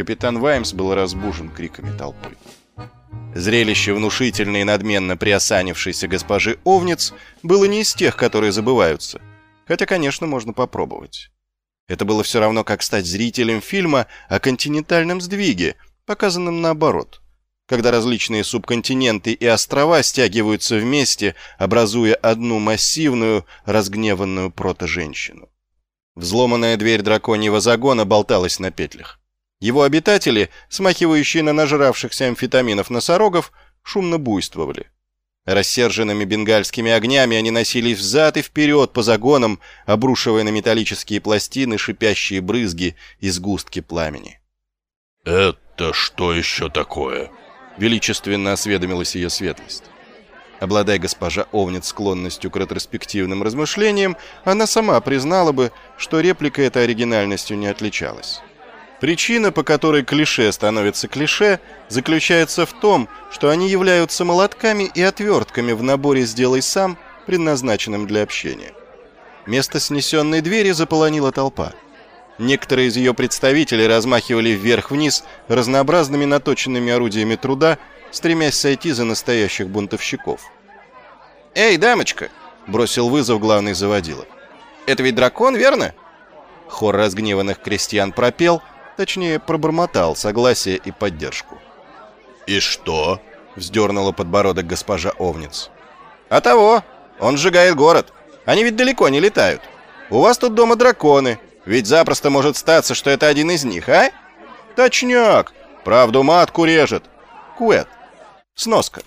Капитан Ваймс был разбужен криками толпы. Зрелище внушительной и надменно приосанившейся госпожи Овниц было не из тех, которые забываются. Хотя, конечно, можно попробовать. Это было все равно, как стать зрителем фильма о континентальном сдвиге, показанном наоборот, когда различные субконтиненты и острова стягиваются вместе, образуя одну массивную, разгневанную прото-женщину. Взломанная дверь драконьего загона болталась на петлях. Его обитатели, смахивающие на нажравшихся амфетаминов носорогов, шумно буйствовали. Рассерженными бенгальскими огнями они носились взад и вперед по загонам, обрушивая на металлические пластины шипящие брызги и сгустки пламени. «Это что еще такое?» — величественно осведомилась ее светлость. Обладая госпожа Овнит склонностью к ретроспективным размышлениям, она сама признала бы, что реплика этой оригинальностью не отличалась. Причина, по которой клише становится клише, заключается в том, что они являются молотками и отвертками в наборе «Сделай сам», предназначенном для общения. Место снесенной двери заполонила толпа. Некоторые из ее представителей размахивали вверх-вниз разнообразными наточенными орудиями труда, стремясь сойти за настоящих бунтовщиков. «Эй, дамочка!» — бросил вызов главный заводила. «Это ведь дракон, верно?» Хор разгневанных крестьян пропел, Точнее, пробормотал согласие и поддержку. «И что?» — вздернула подбородок госпожа Овниц. «А того! Он сжигает город. Они ведь далеко не летают. У вас тут дома драконы, ведь запросто может статься, что это один из них, а? Точняк! Правду матку режет. Куэт. Сноска.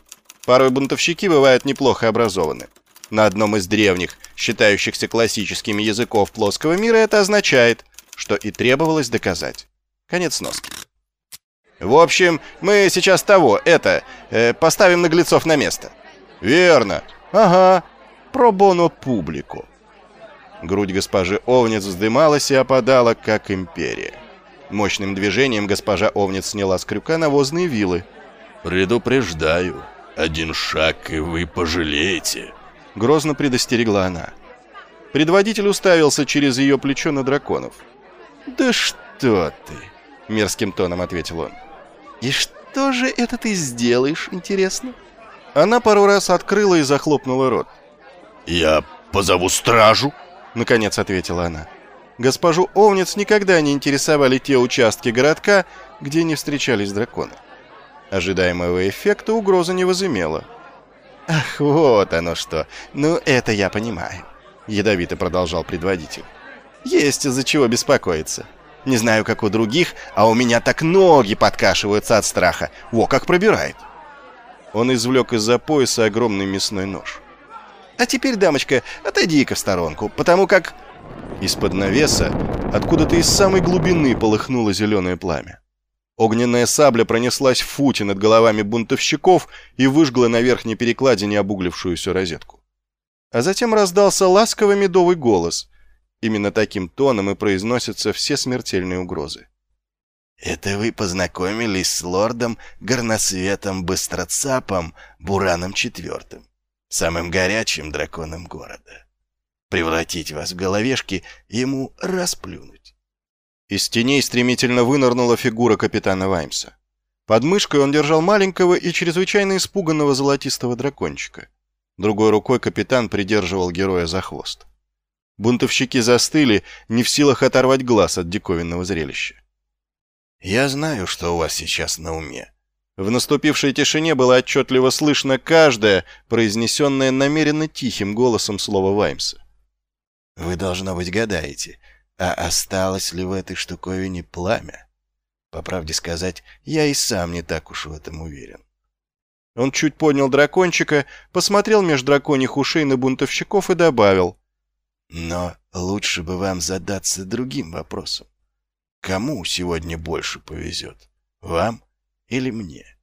Порой бунтовщики бывают неплохо образованы. На одном из древних, считающихся классическими языков плоского мира, это означает, что и требовалось доказать. Конец носки. В общем, мы сейчас того, это, э, поставим наглецов на место. Верно. Ага. Пробоно публику. Грудь госпожи Овниц вздымалась и опадала, как империя. Мощным движением госпожа Овниц сняла с крюка навозные вилы. «Предупреждаю, один шаг, и вы пожалеете», — грозно предостерегла она. Предводитель уставился через ее плечо на драконов. «Да что ты!» — мерзким тоном ответил он. «И что же это ты сделаешь, интересно?» Она пару раз открыла и захлопнула рот. «Я позову стражу», — наконец ответила она. Госпожу Овниц никогда не интересовали те участки городка, где не встречались драконы. Ожидаемого эффекта угроза не возымела. «Ах, вот оно что! Ну, это я понимаю», — ядовито продолжал предводитель. «Есть из-за чего беспокоиться. Не знаю, как у других, а у меня так ноги подкашиваются от страха. Во, как пробирает. Он извлек из-за пояса огромный мясной нож. А теперь, дамочка, отойди-ка в сторонку, потому как... Из-под навеса, откуда-то из самой глубины полыхнуло зеленое пламя. Огненная сабля пронеслась в футе над головами бунтовщиков и выжгла на верхней перекладине обуглившуюся розетку. А затем раздался ласковый медовый голос, Именно таким тоном и произносятся все смертельные угрозы. «Это вы познакомились с лордом Горносветом Быстроцапом Бураном Четвертым, самым горячим драконом города. Превратить вас в головешки, ему расплюнуть». Из теней стремительно вынырнула фигура капитана Ваймса. Под мышкой он держал маленького и чрезвычайно испуганного золотистого дракончика. Другой рукой капитан придерживал героя за хвост. Бунтовщики застыли, не в силах оторвать глаз от диковинного зрелища. «Я знаю, что у вас сейчас на уме». В наступившей тишине было отчетливо слышно каждое, произнесенное намеренно тихим голосом слово Ваймса. «Вы, должно быть, гадаете, а осталось ли в этой штуковине пламя? По правде сказать, я и сам не так уж в этом уверен». Он чуть поднял дракончика, посмотрел меж драконьих ушей на бунтовщиков и добавил — но лучше бы вам задаться другим вопросом. Кому сегодня больше повезет? Вам или мне?